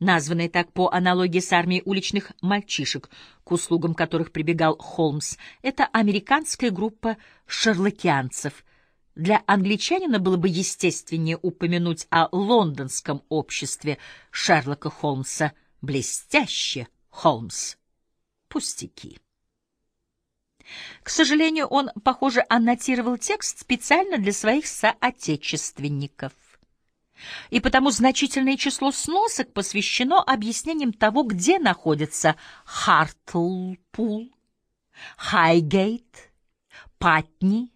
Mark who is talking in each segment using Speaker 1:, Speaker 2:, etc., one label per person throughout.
Speaker 1: названная так по аналогии с армией уличных мальчишек, к услугам которых прибегал Холмс. Это американская группа шарлокианцев. Для англичанина было бы естественнее упомянуть о лондонском обществе Шерлока Холмса. Блестяще, Холмс. Пустяки. К сожалению, он, похоже, аннотировал текст специально для своих соотечественников и потому значительное число сносок посвящено объяснениям того, где находятся Хартлпул, Хайгейт, Патни,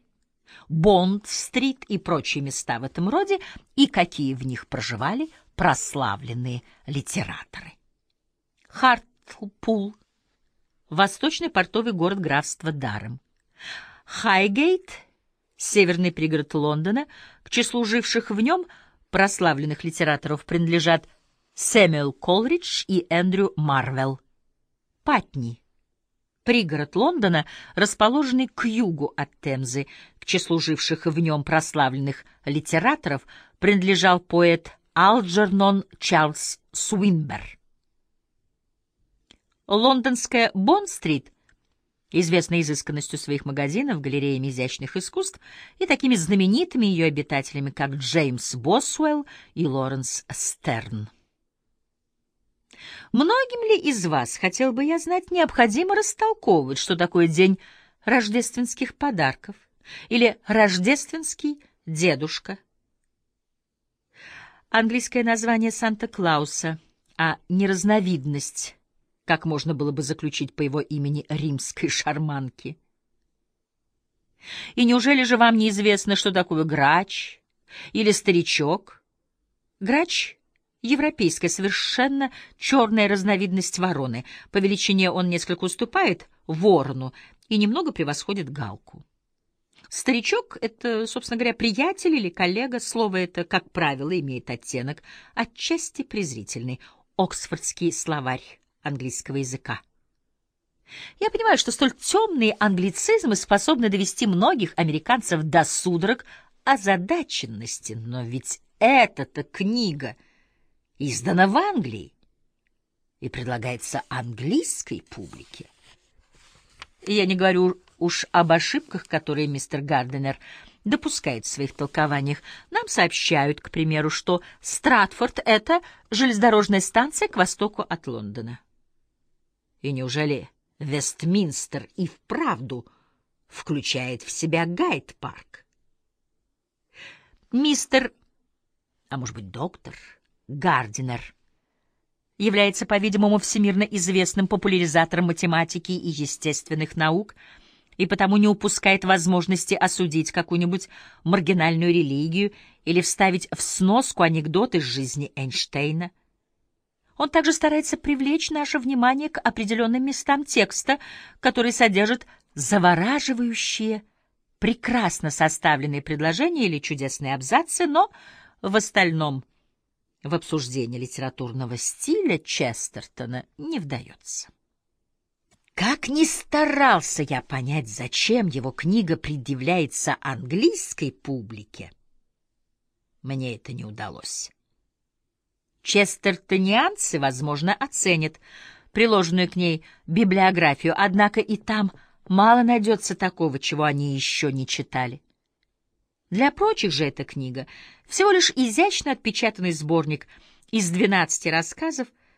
Speaker 1: Бонд-стрит и прочие места в этом роде, и какие в них проживали прославленные литераторы. Хартлпул — восточный портовый город графства Дарем. Хайгейт — северный пригород Лондона, к числу живших в нем — прославленных литераторов принадлежат Сэмюэл Колридж и Эндрю Марвелл. Патни. Пригород Лондона, расположенный к югу от Темзы, к числу живших в нем прославленных литераторов, принадлежал поэт Алджернон Чарльз Суинбер. Лондонская Бонн-стрит известной изысканностью своих магазинов, галереями изящных искусств и такими знаменитыми ее обитателями, как Джеймс Босуэлл и Лоренс Стерн. Многим ли из вас, хотел бы я знать, необходимо растолковывать, что такое день рождественских подарков или рождественский дедушка? Английское название Санта-Клауса, а не разновидность как можно было бы заключить по его имени римской шарманки. И неужели же вам неизвестно, что такое грач или старичок? Грач — европейская, совершенно черная разновидность вороны. По величине он несколько уступает ворону и немного превосходит галку. Старичок — это, собственно говоря, приятель или коллега. Слово это, как правило, имеет оттенок отчасти презрительный. Оксфордский словарь английского языка. Я понимаю, что столь темные англицизмы способны довести многих американцев до судорог озадаченности, но ведь эта-то книга издана в Англии и предлагается английской публике. Я не говорю уж об ошибках, которые мистер Гарденер допускает в своих толкованиях. Нам сообщают, к примеру, что Стратфорд — это железнодорожная станция к востоку от Лондона. И неужели Вестминстер и вправду включает в себя Гайд-парк? Мистер, а может быть доктор, Гардинер является, по-видимому, всемирно известным популяризатором математики и естественных наук и потому не упускает возможности осудить какую-нибудь маргинальную религию или вставить в сноску анекдот из жизни Эйнштейна — он также старается привлечь наше внимание к определенным местам текста, которые содержат завораживающие, прекрасно составленные предложения или чудесные абзацы, но в остальном в обсуждение литературного стиля Честертона не вдается. Как ни старался я понять, зачем его книга предъявляется английской публике, мне это не удалось. Честертонианцы, возможно, оценят приложенную к ней библиографию, однако и там мало найдется такого, чего они еще не читали. Для прочих же эта книга всего лишь изящно отпечатанный сборник из двенадцати рассказов —